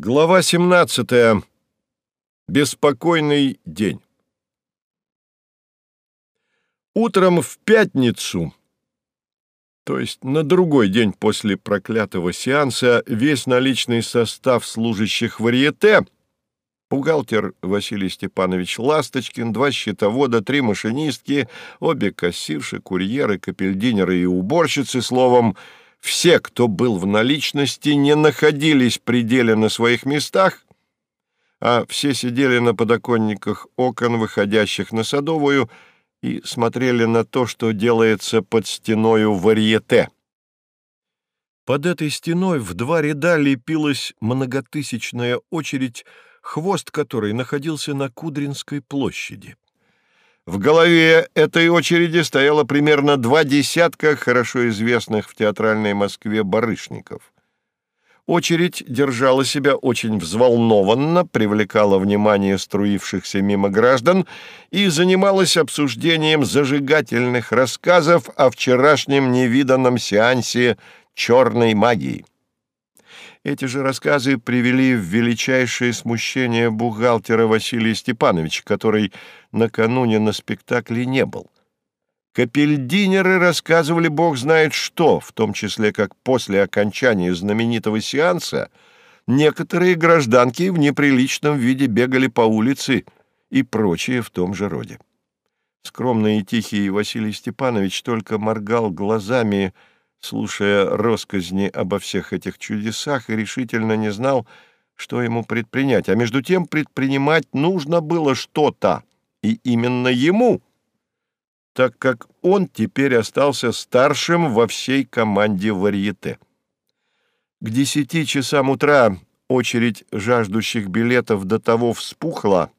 Глава 17. Беспокойный день. Утром в пятницу, то есть на другой день после проклятого сеанса, весь наличный состав служащих варьете, бухгалтер Василий Степанович Ласточкин, два счетовода, три машинистки, обе кассирши, курьеры, капельдинеры и уборщицы, словом, все, кто был в наличности, не находились пределе на своих местах, а все сидели на подоконниках окон, выходящих на Садовую, и смотрели на то, что делается под стеною варьете. Под этой стеной в два ряда лепилась многотысячная очередь, хвост которой находился на Кудринской площади. В голове этой очереди стояло примерно два десятка хорошо известных в театральной Москве барышников. Очередь держала себя очень взволнованно, привлекала внимание струившихся мимо граждан и занималась обсуждением зажигательных рассказов о вчерашнем невиданном сеансе черной магии. Эти же рассказы привели в величайшее смущение бухгалтера Василия Степановича, который накануне на спектакле не был. Капельдинеры рассказывали бог знает что, в том числе как после окончания знаменитого сеанса некоторые гражданки в неприличном виде бегали по улице и прочее в том же роде. Скромный и тихий Василий Степанович только моргал глазами, слушая росказни обо всех этих чудесах, и решительно не знал, что ему предпринять. А между тем предпринимать нужно было что-то, и именно ему, так как он теперь остался старшим во всей команде варьете. К десяти часам утра очередь жаждущих билетов до того вспухла,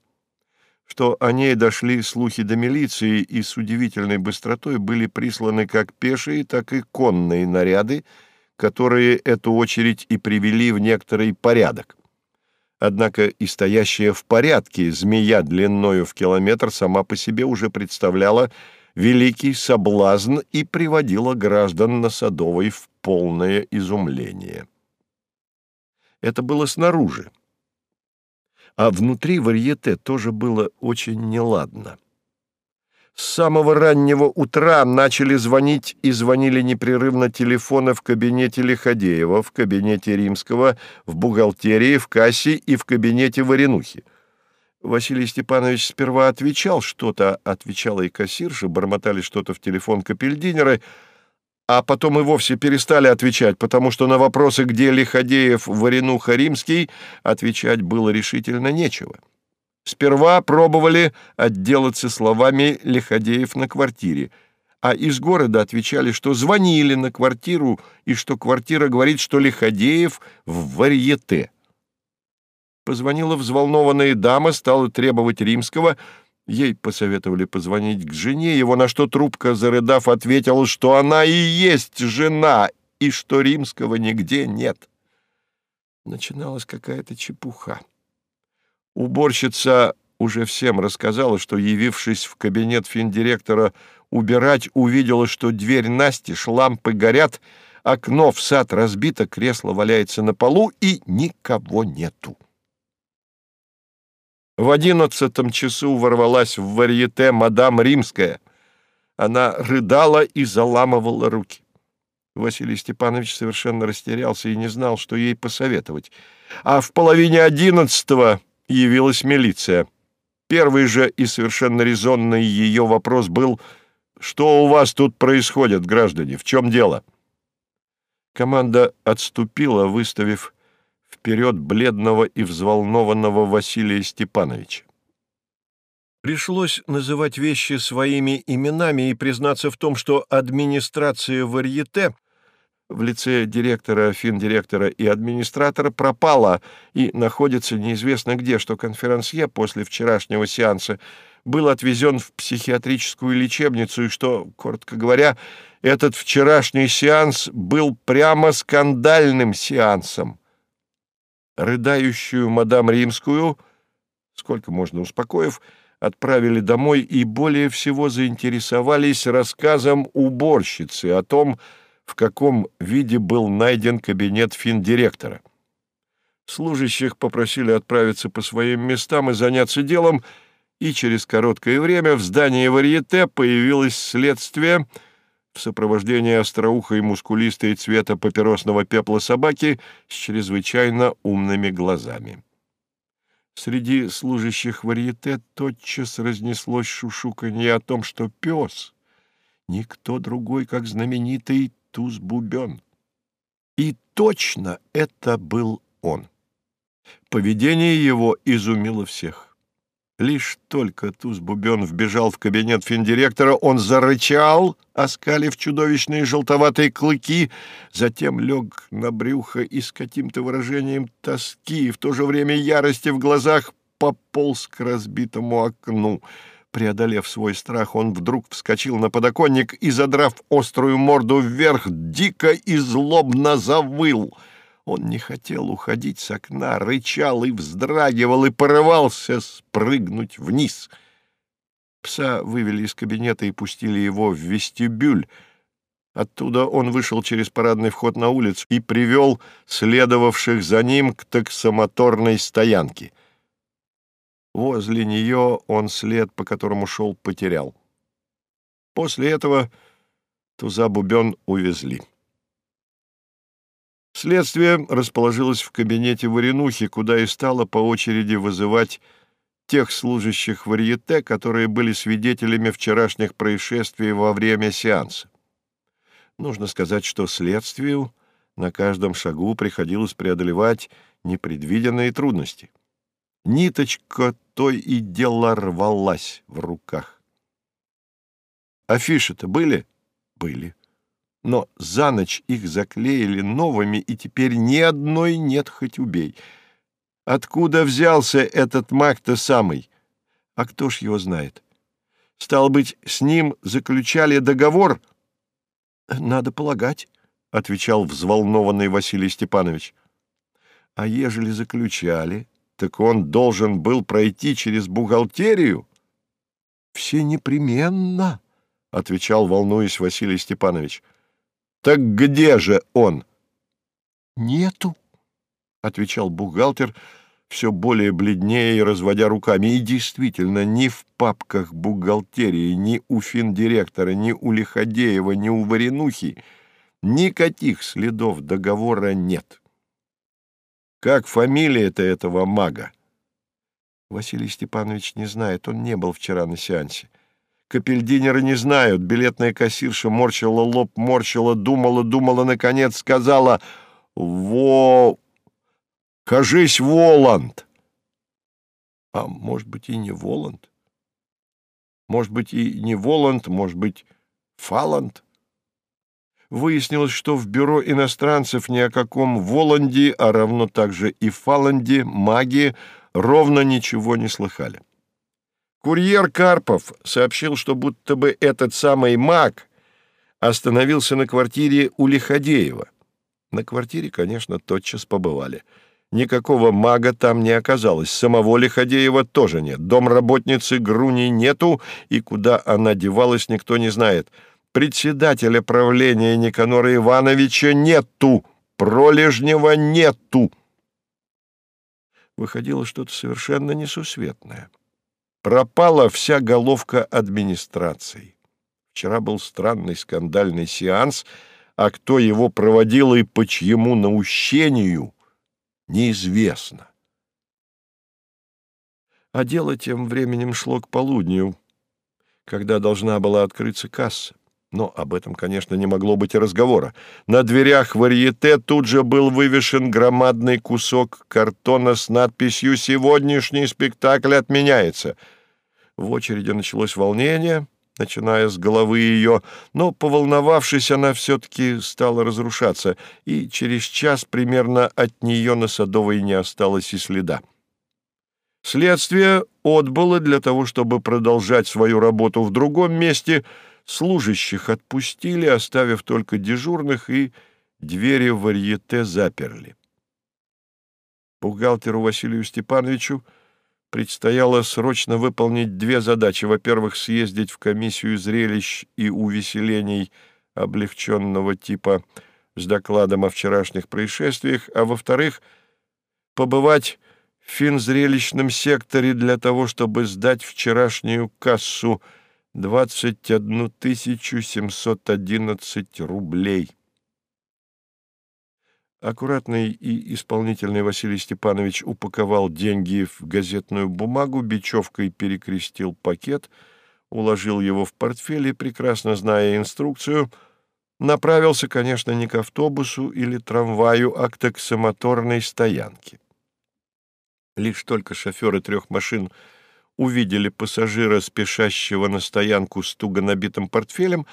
что о ней дошли слухи до милиции и с удивительной быстротой были присланы как пешие, так и конные наряды, которые эту очередь и привели в некоторый порядок. Однако и стоящая в порядке змея длиною в километр сама по себе уже представляла великий соблазн и приводила граждан на Садовой в полное изумление. Это было снаружи а внутри варьете тоже было очень неладно. С самого раннего утра начали звонить и звонили непрерывно телефоны в кабинете Лиходеева, в кабинете Римского, в бухгалтерии, в кассе и в кабинете Варенухи. Василий Степанович сперва отвечал что-то, отвечала и кассирша, бормотали что-то в телефон капельдинера — а потом и вовсе перестали отвечать, потому что на вопросы, где Лиходеев, Варенуха, Римский, отвечать было решительно нечего. Сперва пробовали отделаться словами «Лиходеев на квартире», а из города отвечали, что звонили на квартиру и что квартира говорит, что Лиходеев в варьете. Позвонила взволнованная дама, стала требовать Римского — Ей посоветовали позвонить к жене, его на что трубка, зарыдав, ответила, что она и есть жена, и что римского нигде нет. Начиналась какая-то чепуха. Уборщица уже всем рассказала, что, явившись в кабинет финдиректора убирать, увидела, что дверь настежь, лампы горят, окно в сад разбито, кресло валяется на полу и никого нету. В одиннадцатом часу ворвалась в варьете мадам Римская. Она рыдала и заламывала руки. Василий Степанович совершенно растерялся и не знал, что ей посоветовать. А в половине одиннадцатого явилась милиция. Первый же и совершенно резонный ее вопрос был «Что у вас тут происходит, граждане? В чем дело?» Команда отступила, выставив вперед бледного и взволнованного Василия Степановича. Пришлось называть вещи своими именами и признаться в том, что администрация Варьете в лице директора, финдиректора и администратора пропала и находится неизвестно где, что конферансье после вчерашнего сеанса был отвезен в психиатрическую лечебницу и что, коротко говоря, этот вчерашний сеанс был прямо скандальным сеансом рыдающую мадам Римскую, сколько можно успокоив, отправили домой и более всего заинтересовались рассказом уборщицы о том, в каком виде был найден кабинет финдиректора. Служащих попросили отправиться по своим местам и заняться делом, и через короткое время в здании варьете появилось следствие в сопровождении остроухой мускулистой цвета папиросного пепла собаки с чрезвычайно умными глазами. Среди служащих варьете тотчас разнеслось шушуканье о том, что пес — никто другой, как знаменитый Туз-Бубен. И точно это был он. Поведение его изумило всех. Лишь только Туз-Бубен вбежал в кабинет финдиректора, он зарычал, оскалив чудовищные желтоватые клыки, затем лег на брюхо и с каким-то выражением тоски и в то же время ярости в глазах пополз к разбитому окну. Преодолев свой страх, он вдруг вскочил на подоконник и, задрав острую морду вверх, дико и злобно завыл — он не хотел уходить с окна, рычал и вздрагивал, и порывался спрыгнуть вниз. Пса вывели из кабинета и пустили его в вестибюль. Оттуда он вышел через парадный вход на улицу и привел следовавших за ним к таксомоторной стоянке. Возле нее он след, по которому шел, потерял. После этого Туза Бубен увезли. Следствие расположилось в кабинете Варенухи, куда и стало по очереди вызывать тех служащих варьете, которые были свидетелями вчерашних происшествий во время сеанса. Нужно сказать, что следствию на каждом шагу приходилось преодолевать непредвиденные трудности. Ниточка той и дело рвалась в руках. Афиши-то были? Были но за ночь их заклеили новыми, и теперь ни одной нет хоть убей. Откуда взялся этот маг-то самый? А кто ж его знает? Стал быть, с ним заключали договор? Надо полагать, — отвечал взволнованный Василий Степанович. А ежели заключали, так он должен был пройти через бухгалтерию? Все непременно, — отвечал, волнуясь Василий Степанович. — так где же он? Нету, отвечал бухгалтер, все более бледнее и разводя руками. И действительно, ни в папках бухгалтерии, ни у финдиректора, ни у Лиходеева, ни у Варенухи никаких следов договора нет. Как фамилия-то этого мага? Василий Степанович не знает, он не был вчера на сеансе. Капельдинеры не знают. Билетная кассирша морщила лоб, морщила, думала, думала, наконец сказала «Во... кажись, Воланд». А может быть, и не Воланд? Может быть, и не Воланд, может быть, Фаланд? Выяснилось, что в бюро иностранцев ни о каком Воланде, а равно также и Фаланде, магии, ровно ничего не слыхали. Курьер Карпов сообщил, что будто бы этот самый маг остановился на квартире у Лиходеева. На квартире, конечно, тотчас побывали. Никакого мага там не оказалось, самого Лиходеева тоже нет. Домработницы Груни нету, и куда она девалась, никто не знает. Председателя правления Никанора Ивановича нету, Пролежнего нету. Выходило что-то совершенно несусветное пропала вся головка администрации. Вчера был странный скандальный сеанс, а кто его проводил и по чьему наущению, неизвестно. А дело тем временем шло к полудню, когда должна была открыться касса. Но об этом, конечно, не могло быть и разговора. На дверях варьете тут же был вывешен громадный кусок картона с надписью «Сегодняшний спектакль отменяется». В очереди началось волнение, начиная с головы ее, но, поволновавшись, она все-таки стала разрушаться, и через час примерно от нее на Садовой не осталось и следа. Следствие отбыло для того, чтобы продолжать свою работу в другом месте — Служащих отпустили, оставив только дежурных, и двери в варьете заперли. Бухгалтеру Василию Степановичу предстояло срочно выполнить две задачи. Во-первых, съездить в комиссию зрелищ и увеселений облегченного типа с докладом о вчерашних происшествиях, а во-вторых, побывать в финзрелищном секторе для того, чтобы сдать вчерашнюю кассу 21 711 рублей. Аккуратный и исполнительный Василий Степанович упаковал деньги в газетную бумагу, бечевкой перекрестил пакет, уложил его в портфель и, прекрасно зная инструкцию, направился, конечно, не к автобусу или трамваю, а к таксомоторной стоянке. Лишь только шоферы трех машин увидели пассажира, спешащего на стоянку с туго набитым портфелем,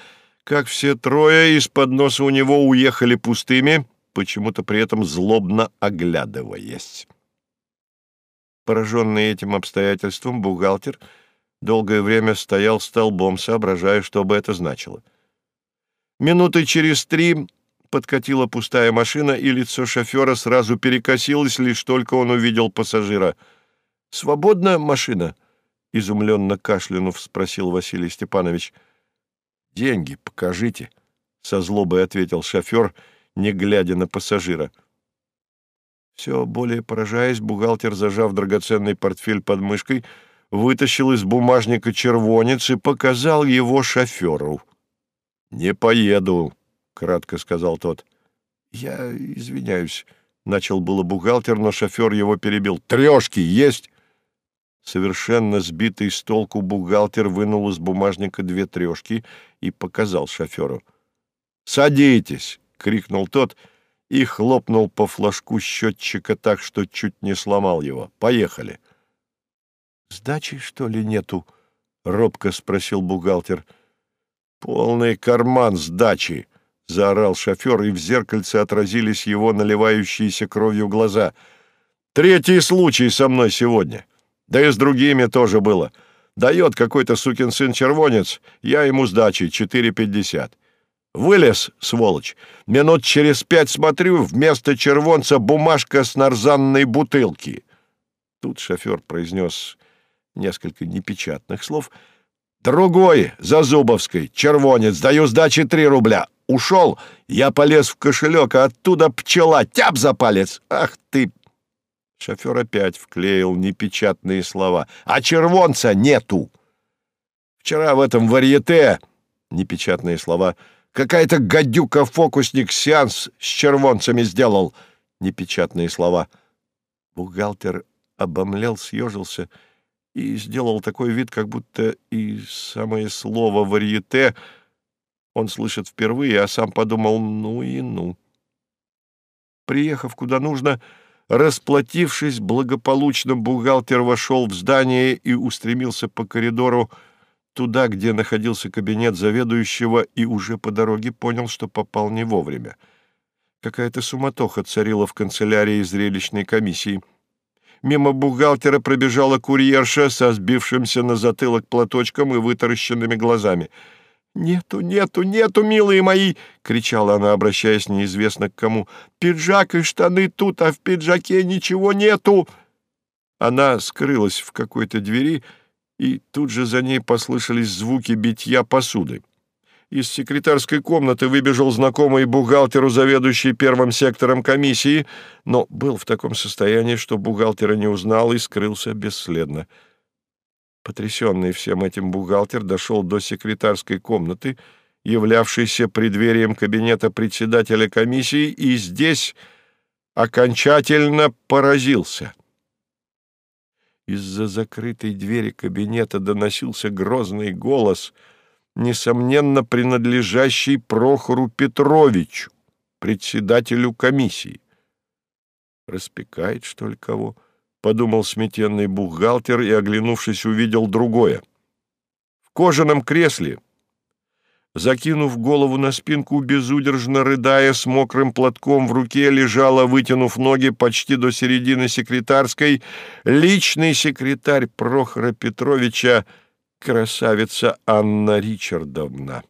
как все трое из-под носа у него уехали пустыми — почему-то при этом злобно оглядываясь. Пораженный этим обстоятельством, бухгалтер долгое время стоял столбом, соображая, что бы это значило. Минуты через три подкатила пустая машина, и лицо шофера сразу перекосилось, лишь только он увидел пассажира. «Свободна машина?» — изумленно кашлянув, спросил Василий Степанович. «Деньги покажите», — со злобой ответил шофер, — не глядя на пассажира. Все более поражаясь, бухгалтер, зажав драгоценный портфель под мышкой, вытащил из бумажника червонец и показал его шоферу. «Не поеду», — кратко сказал тот. «Я извиняюсь», — начал было бухгалтер, но шофер его перебил. «Трешки есть?» Совершенно сбитый с толку бухгалтер вынул из бумажника две трешки и показал шоферу. «Садитесь!» — крикнул тот и хлопнул по флажку счетчика так, что чуть не сломал его. «Поехали!» «Сдачи, что ли, нету?» — робко спросил бухгалтер. «Полный карман сдачи!» — заорал шофер, и в зеркальце отразились его наливающиеся кровью глаза. «Третий случай со мной сегодня. Да и с другими тоже было. Дает какой-то сукин сын-червонец, я ему сдачи, четыре пятьдесят. Вылез, сволочь. Минут через пять смотрю, вместо червонца бумажка с нарзанной бутылки. Тут шофер произнес несколько непечатных слов. «Другой, за Зубовской, червонец, даю сдачи три рубля. Ушел, я полез в кошелек, а оттуда пчела, тяп за палец. Ах ты!» Шофер опять вклеил непечатные слова. «А червонца нету!» «Вчера в этом варьете...» Непечатные слова — Какая-то гадюка-фокусник сеанс с червонцами сделал. Непечатные слова. Бухгалтер обомлел, съежился и сделал такой вид, как будто и самое слово «варьете» он слышит впервые, а сам подумал «ну и ну». Приехав куда нужно, расплатившись, благополучно бухгалтер вошел в здание и устремился по коридору, туда, где находился кабинет заведующего, и уже по дороге понял, что попал не вовремя. Какая-то суматоха царила в канцелярии зрелищной комиссии. Мимо бухгалтера пробежала курьерша со сбившимся на затылок платочком и вытаращенными глазами. «Нету, нету, нету, милые мои!» — кричала она, обращаясь неизвестно к кому. «Пиджак и штаны тут, а в пиджаке ничего нету!» Она скрылась в какой-то двери, — и тут же за ней послышались звуки битья посуды. Из секретарской комнаты выбежал знакомый бухгалтеру, заведующий первым сектором комиссии, но был в таком состоянии, что бухгалтера не узнал и скрылся бесследно. Потрясенный всем этим бухгалтер дошел до секретарской комнаты, являвшейся преддверием кабинета председателя комиссии, и здесь окончательно поразился — из-за закрытой двери кабинета доносился грозный голос, несомненно принадлежащий Прохору Петровичу, председателю комиссии. «Распекает, что ли, кого?» — подумал сметенный бухгалтер и, оглянувшись, увидел другое. В кожаном кресле закинув голову на спинку, безудержно рыдая, с мокрым платком в руке, лежала, вытянув ноги почти до середины секретарской, личный секретарь Прохора Петровича, красавица Анна Ричардовна.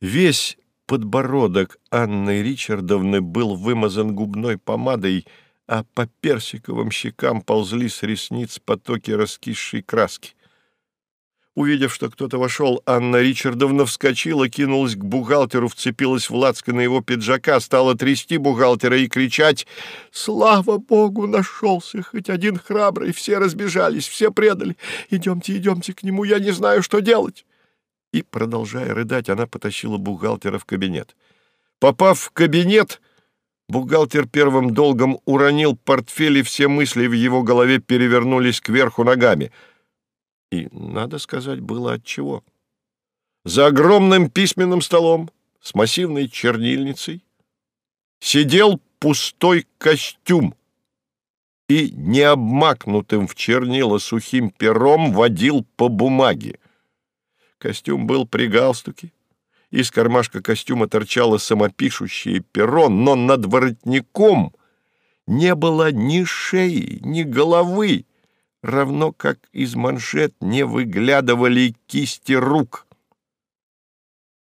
Весь подбородок Анны Ричардовны был вымазан губной помадой, а по персиковым щекам ползли с ресниц потоки раскисшей краски. Увидев, что кто-то вошел, Анна Ричардовна вскочила, кинулась к бухгалтеру, вцепилась в на его пиджака, стала трясти бухгалтера и кричать «Слава Богу, нашелся хоть один храбрый! Все разбежались, все предали! Идемте, идемте к нему, я не знаю, что делать!» И, продолжая рыдать, она потащила бухгалтера в кабинет. Попав в кабинет, бухгалтер первым долгом уронил портфель, и все мысли в его голове перевернулись кверху ногами — и, надо сказать, было отчего. За огромным письменным столом с массивной чернильницей сидел пустой костюм и необмакнутым в чернила сухим пером водил по бумаге. Костюм был при галстуке, из кармашка костюма торчало самопишущее перо, но над воротником не было ни шеи, ни головы, равно как из маншет не выглядывали кисти рук.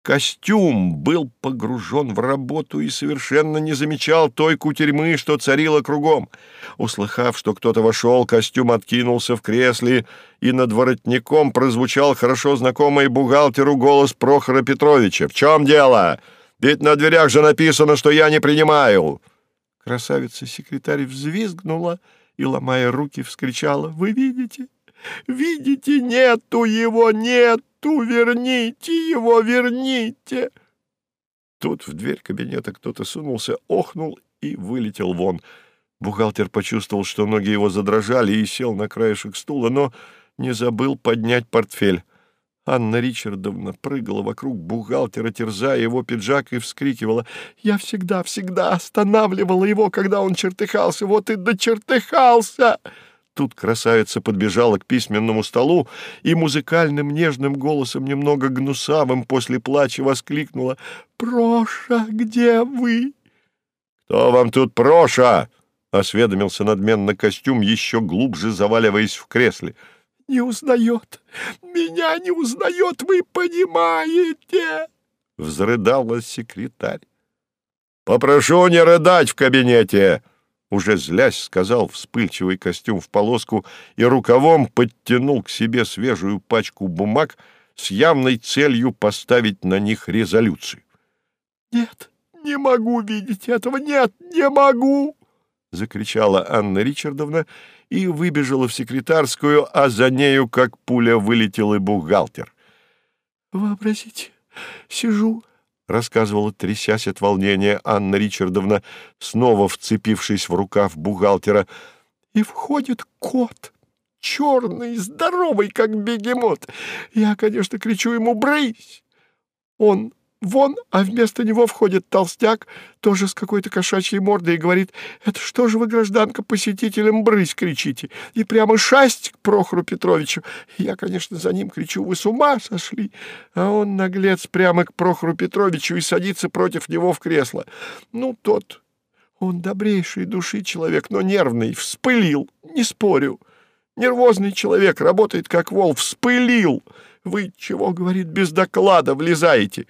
Костюм был погружен в работу и совершенно не замечал той кутерьмы, что царила кругом. Услыхав, что кто-то вошел, костюм откинулся в кресле, и над воротником прозвучал хорошо знакомый бухгалтеру голос Прохора Петровича. «В чем дело? Ведь на дверях же написано, что я не принимаю!» Красавица-секретарь взвизгнула — и, ломая руки, вскричала «Вы видите? Видите? Нету его! Нету! Верните его! Верните!» Тут в дверь кабинета кто-то сунулся, охнул и вылетел вон. Бухгалтер почувствовал, что ноги его задрожали, и сел на краешек стула, но не забыл поднять портфель. Анна Ричардовна прыгала вокруг бухгалтера, терзая его пиджак, и вскрикивала. «Я всегда, всегда останавливала его, когда он чертыхался. Вот и дочертыхался!» Тут красавица подбежала к письменному столу и музыкальным нежным голосом, немного гнусавым после плача, воскликнула. «Проша, где вы?» «Кто вам тут Проша?» — осведомился надменно костюм, еще глубже заваливаясь в кресле не узнает! Меня не узнает, вы понимаете!» Взрыдала секретарь. «Попрошу не рыдать в кабинете!» Уже злясь, сказал вспыльчивый костюм в полоску и рукавом подтянул к себе свежую пачку бумаг с явной целью поставить на них резолюцию. «Нет, не могу видеть этого! Нет, не могу!» — закричала Анна Ричардовна и выбежала в секретарскую, а за нею, как пуля, вылетел и бухгалтер. «Вообразите, сижу», — рассказывала, трясясь от волнения, Анна Ричардовна, снова вцепившись в рукав бухгалтера, «и входит кот» черный, здоровый, как бегемот. Я, конечно, кричу ему «брысь!» Он вон, а вместо него входит толстяк, тоже с какой-то кошачьей мордой, и говорит, «Это что же вы, гражданка, посетителям брысь кричите?» И прямо шасть к Прохору Петровичу. Я, конечно, за ним кричу, «Вы с ума сошли?» А он, наглец, прямо к Прохору Петровичу и садится против него в кресло. Ну, тот, он добрейший души человек, но нервный, вспылил, не спорю. Нервозный человек, работает как вол, вспылил. Вы чего, говорит, без доклада влезаете?»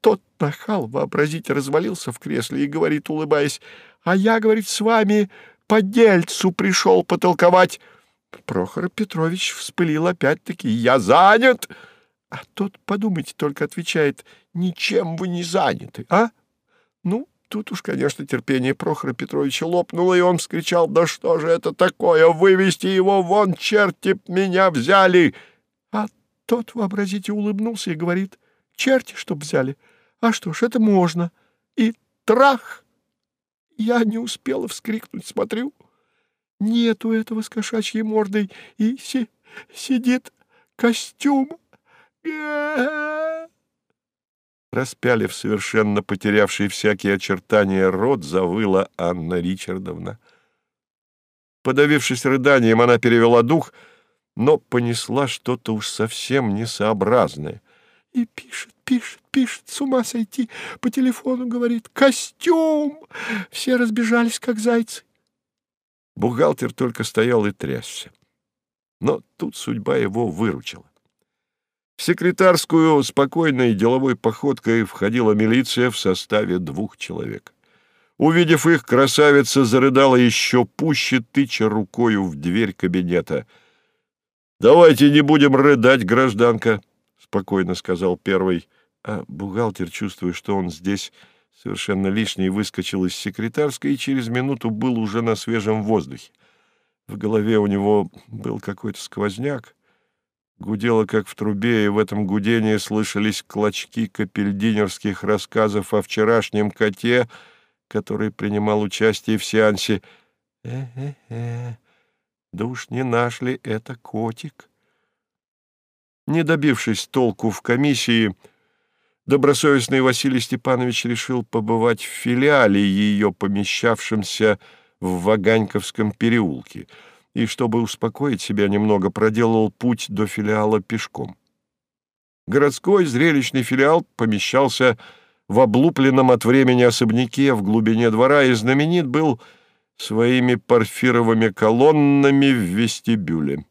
Тот нахал, вообразите, развалился в кресле и говорит, улыбаясь, «А я, — говорит, — с вами по дельцу пришел потолковать». Прохор Петрович вспылил опять-таки, «Я занят!» А тот, подумайте, только отвечает, «Ничем вы не заняты, а?» Ну, тут уж, конечно, терпение Прохора Петровича лопнуло, и он вскричал, «Да что же это такое? Вывести его вон, черти меня взяли!» А тот, вообразите, улыбнулся и говорит, «Черти, чтоб взяли!» А что ж, это можно. И трах! Я не успела вскрикнуть, смотрю. Нету этого с кошачьей мордой, и си сидит костюм. Распялив совершенно потерявший всякие очертания рот, завыла Анна Ричардовна. Подавившись рыданием, она перевела дух, но понесла что-то уж совсем несообразное. И пишет, пишет, пишет, с ума сойти. По телефону говорит «Костюм!» Все разбежались, как зайцы. Бухгалтер только стоял и трясся. Но тут судьба его выручила. В секретарскую спокойной деловой походкой входила милиция в составе двух человек. Увидев их, красавица зарыдала еще пуще, тыча рукою в дверь кабинета — «Давайте не будем рыдать, гражданка», — спокойно сказал первый. А бухгалтер, чувствуя, что он здесь совершенно лишний, выскочил из секретарской и через минуту был уже на свежем воздухе. В голове у него был какой-то сквозняк, гудело, как в трубе, и в этом гудении слышались клочки капельдинерских рассказов о вчерашнем коте, который принимал участие в сеансе. «Э-э-э, да уж не наш ли это котик?» Не добившись толку в комиссии, добросовестный Василий Степанович решил побывать в филиале ее, помещавшемся в Ваганьковском переулке, и, чтобы успокоить себя немного, проделал путь до филиала пешком. Городской зрелищный филиал помещался в облупленном от времени особняке в глубине двора и знаменит был своими парфировыми колоннами в вестибюле.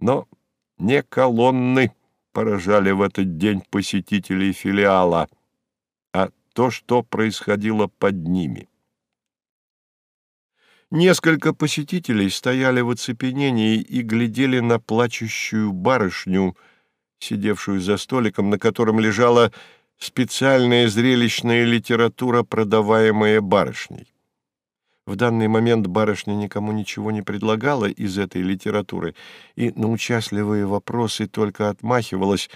Но не колонны поражали в этот день посетителей филиала, а то, что происходило под ними. Несколько посетителей стояли в оцепенении и глядели на плачущую барышню, сидевшую за столиком, на котором лежала специальная зрелищная литература, продаваемая барышней. В данный момент барышня никому ничего не предлагала из этой литературы и на участливые вопросы только отмахивалась,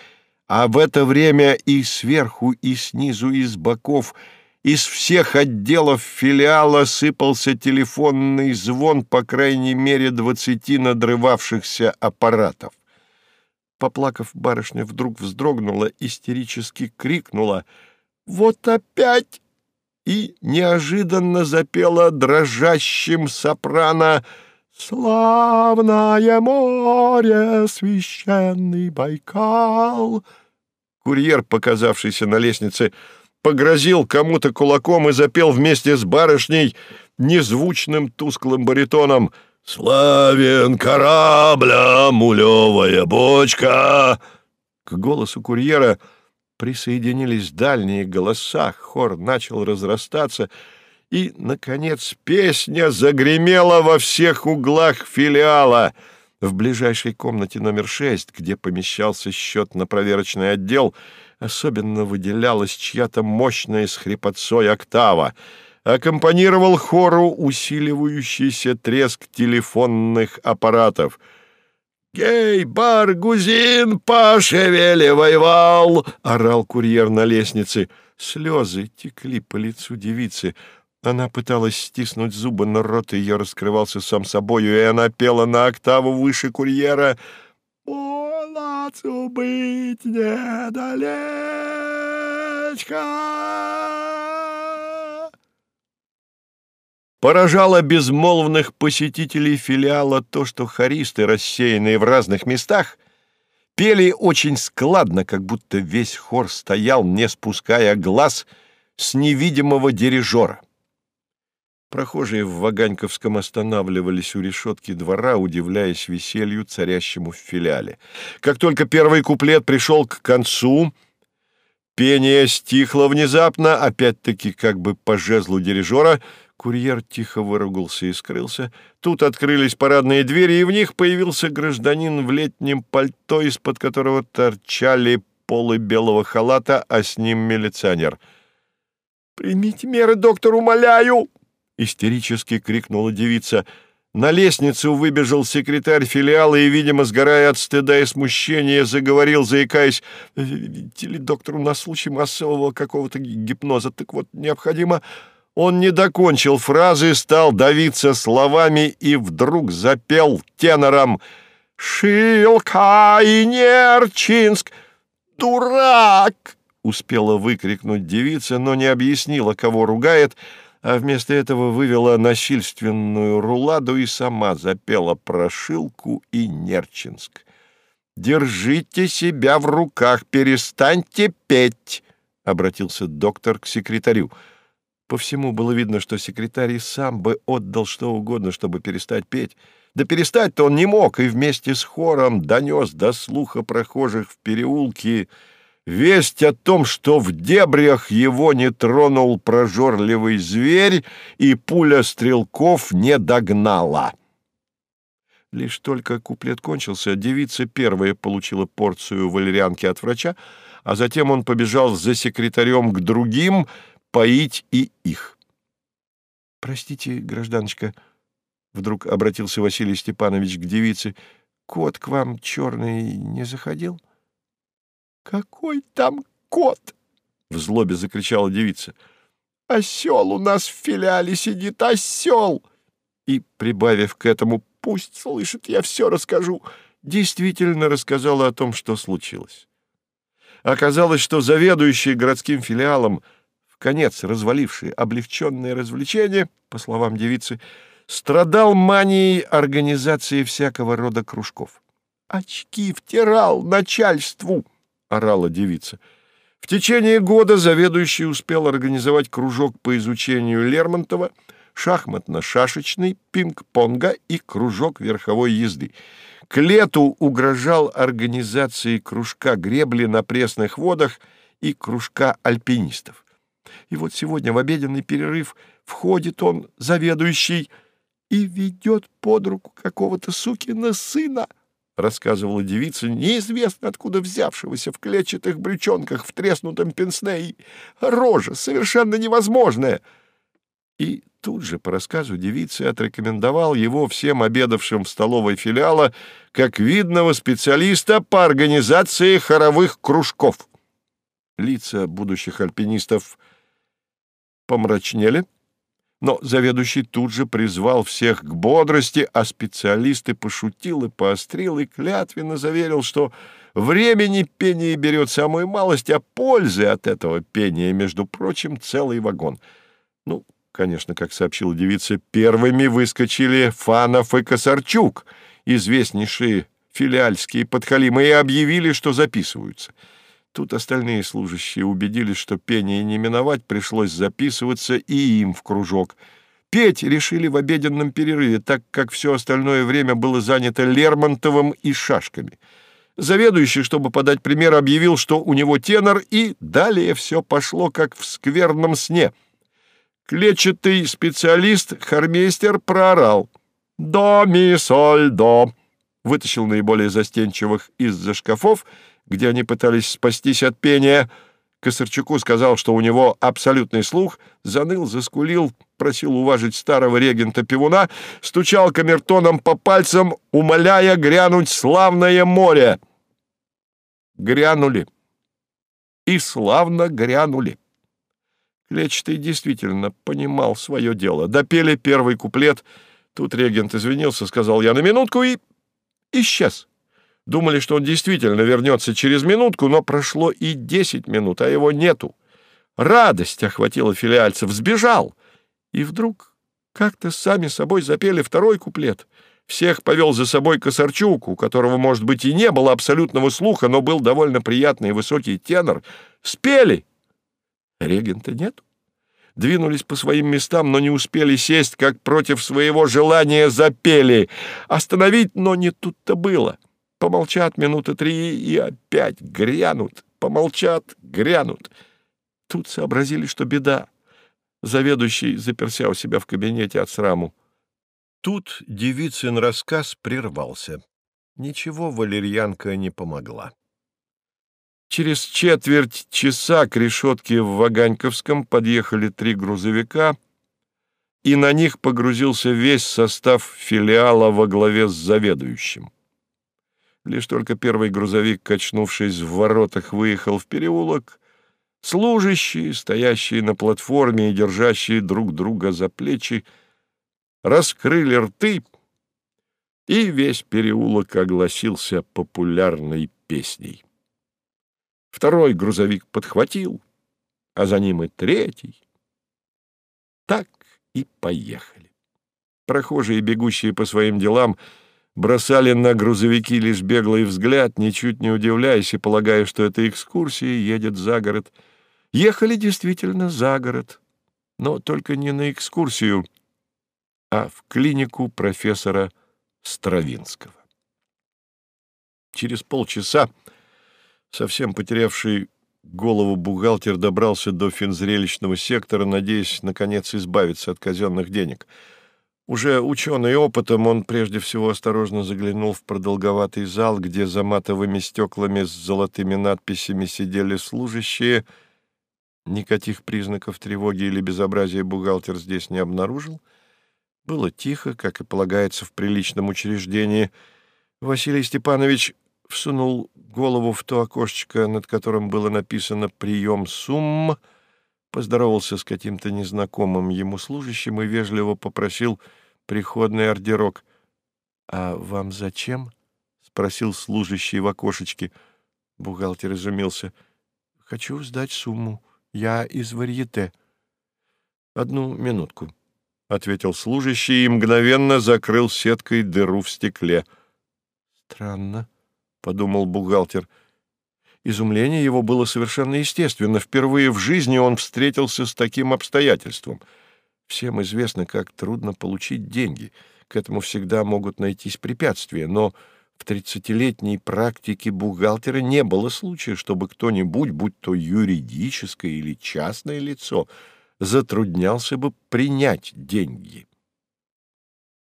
а в это время и сверху, и снизу, и с боков, из всех отделов филиала сыпался телефонный звон, по крайней мере, двадцати надрывавшихся аппаратов. Поплакав, барышня вдруг вздрогнула, истерически крикнула «Вот опять!» И неожиданно запела дрожащим сопрано «Славное море, священный Байкал». Курьер, показавшийся на лестнице, погрозил кому-то кулаком и запел вместе с барышней незвучным тусклым баритоном «Славен корабля, мулевая бочка!» К голосу курьера — присоединились дальние голоса, хор начал разрастаться, и, наконец, песня загремела во всех углах филиала. В ближайшей комнате номер шесть, где помещался счет на проверочный отдел, особенно выделялась чья-то мощная с хрипотцой октава. Аккомпанировал хору усиливающийся треск телефонных аппаратов — «Гей, Баргузин, пошевеливай вал!» — орал курьер на лестнице. Слезы текли по лицу девицы. Она пыталась стиснуть зубы, но рот ее раскрывался сам собою, и она пела на октаву выше курьера. «Молодцу быть недалечко!» Поражало безмолвных посетителей филиала то, что хористы, рассеянные в разных местах, пели очень складно, как будто весь хор стоял, не спуская глаз с невидимого дирижера. Прохожие в Ваганьковском останавливались у решетки двора, удивляясь веселью, царящему в филиале. Как только первый куплет пришел к концу, пение стихло внезапно, опять-таки как бы по жезлу дирижера — Курьер тихо выругался и скрылся. Тут открылись парадные двери, и в них появился гражданин в летнем пальто, из-под которого торчали полы белого халата, а с ним милиционер. «Примите меры, доктор, умоляю!» — истерически крикнула девица. На лестницу выбежал секретарь филиала и, видимо, сгорая от стыда и смущения, заговорил, заикаясь, «Видите ли, доктор, у нас случай массового какого-то гипноза, так вот необходимо...» Он не докончил фразы, стал давиться словами и вдруг запел тенором «Шилка и Нерчинск! Дурак!» Успела выкрикнуть девица, но не объяснила, кого ругает, а вместо этого вывела насильственную руладу и сама запела про Шилку и Нерчинск. «Держите себя в руках, перестаньте петь!» — обратился доктор к секретарю. По всему было видно, что секретарь сам бы отдал что угодно, чтобы перестать петь. Да перестать-то он не мог, и вместе с хором донес до слуха прохожих в переулке весть о том, что в дебрях его не тронул прожорливый зверь, и пуля стрелков не догнала. Лишь только куплет кончился, девица первая получила порцию валерьянки от врача, а затем он побежал за секретарем к другим поить и их. — Простите, гражданочка, — вдруг обратился Василий Степанович к девице, — кот к вам черный не заходил? — Какой там кот? — в злобе закричала девица. — Осел у нас в филиале сидит, осел! И, прибавив к этому Пусть слышит, я все расскажу. Действительно рассказала о том, что случилось. Оказалось, что заведующий городским филиалом, конец разваливший облегченное развлечение, по словам девицы, страдал манией организации всякого рода кружков. «Очки втирал начальству!» — орала девица. В течение года заведующий успел организовать кружок по изучению Лермонтова — шахматно-шашечный, пинг-понга и кружок верховой езды. К лету угрожал организации кружка гребли на пресных водах и кружка альпинистов. И вот сегодня в обеденный перерыв входит он, заведующий, и ведет под руку какого-то сукина сына, — рассказывала девица, неизвестно откуда взявшегося в клетчатых брючонках в треснутом пенсне, и рожа совершенно невозможная. И тут же, по рассказу девицы, отрекомендовал его всем обедавшим в столовой филиала как видного специалиста по организации хоровых кружков. Лица будущих альпинистов помрачнели, но заведующий тут же призвал всех к бодрости, а специалисты пошутил и поострил и клятвенно заверил, что времени пение берет самую малость, а пользы от этого пения, между прочим, целый вагон. Ну, Конечно, как сообщила девица, первыми выскочили Фанов и Косарчук, известнейшие филиальские подхалимы, и объявили, что записываются. Тут остальные служащие убедились, что пение не миновать, пришлось записываться и им в кружок. Петь решили в обеденном перерыве, так как все остальное время было занято Лермонтовым и шашками. Заведующий, чтобы подать пример, объявил, что у него тенор, и далее все пошло, как в скверном сне — Клетчатый специалист, хормейстер, проорал. «До, ми, соль, до!» Вытащил наиболее застенчивых из-за шкафов, где они пытались спастись от пения. Косарчуку сказал, что у него абсолютный слух, заныл, заскулил, просил уважить старого регента Пивуна, стучал камертоном по пальцам, умоляя грянуть славное море. Грянули. И славно грянули. Клетчатый действительно понимал свое дело. Допели первый куплет. Тут регент извинился, сказал я на минутку и исчез. Думали, что он действительно вернется через минутку, но прошло и десять минут, а его нету. Радость охватила филиальцев, сбежал. И вдруг как-то сами собой запели второй куплет. Всех повел за собой Косарчук, у которого, может быть, и не было абсолютного слуха, но был довольно приятный и высокий тенор. Спели! Регента нет. Двинулись по своим местам, но не успели сесть, как против своего желания запели. Остановить, но не тут-то было. Помолчат минуты три и опять грянут. Помолчат, грянут. Тут сообразили, что беда. Заведующий заперся у себя в кабинете от сраму. Тут девицын рассказ прервался. Ничего валерьянка не помогла. Через четверть часа к решетке в Ваганьковском подъехали три грузовика, и на них погрузился весь состав филиала во главе с заведующим. Лишь только первый грузовик, качнувшись в воротах, выехал в переулок, служащие, стоящие на платформе и держащие друг друга за плечи, раскрыли рты, и весь переулок огласился популярной песней. Второй грузовик подхватил, а за ним и третий. Так и поехали. Прохожие, бегущие по своим делам, бросали на грузовики лишь беглый взгляд, ничуть не удивляясь и полагая, что это экскурсия едет за город. Ехали действительно за город, но только не на экскурсию, а в клинику профессора Стравинского. Через полчаса Совсем потерявший голову бухгалтер добрался до финзрелищного сектора, надеясь, наконец, избавиться от казенных денег. Уже ученый опытом, он прежде всего осторожно заглянул в продолговатый зал, где за матовыми стеклами с золотыми надписями сидели служащие. Никаких признаков тревоги или безобразия бухгалтер здесь не обнаружил. Было тихо, как и полагается в приличном учреждении. Василий Степанович всунул голову в то окошечко, над которым было написано «Прием сумм», поздоровался с каким-то незнакомым ему служащим и вежливо попросил приходный ордерок. «А вам зачем?» — спросил служащий в окошечке. Бухгалтер изумился. «Хочу сдать сумму. Я из варьете». «Одну минутку», — ответил служащий и мгновенно закрыл сеткой дыру в стекле. «Странно», — подумал бухгалтер. Изумление его было совершенно естественно. Впервые в жизни он встретился с таким обстоятельством. Всем известно, как трудно получить деньги. К этому всегда могут найтись препятствия, но в тридцатилетней практике бухгалтера не было случая, чтобы кто-нибудь, будь то юридическое или частное лицо, затруднялся бы принять деньги.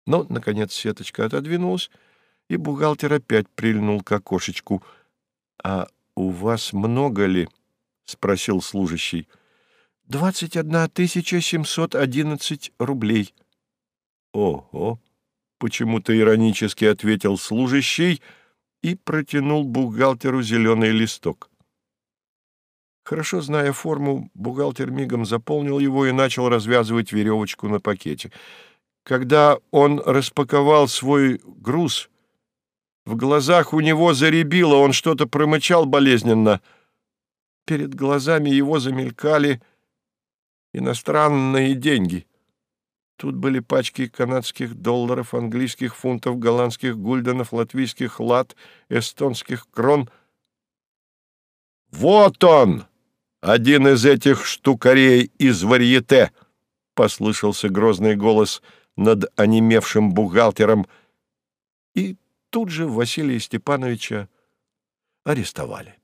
Но, наконец, сеточка отодвинулась, и бухгалтер опять прильнул к окошечку. «А у вас много ли?» — спросил служащий. «Двадцать одна тысяча семьсот одиннадцать рублей». «Ого!» — почему-то иронически ответил служащий и протянул бухгалтеру зеленый листок. Хорошо зная форму, бухгалтер мигом заполнил его и начал развязывать веревочку на пакете. Когда он распаковал свой груз, в глазах у него заребило, он что-то промычал болезненно. Перед глазами его замелькали иностранные деньги. Тут были пачки канадских долларов, английских фунтов, голландских гульденов, латвийских лат, эстонских крон. «Вот он! Один из этих штукарей из варьете!» — послышался грозный голос над онемевшим бухгалтером. И тут же Василия Степановича арестовали.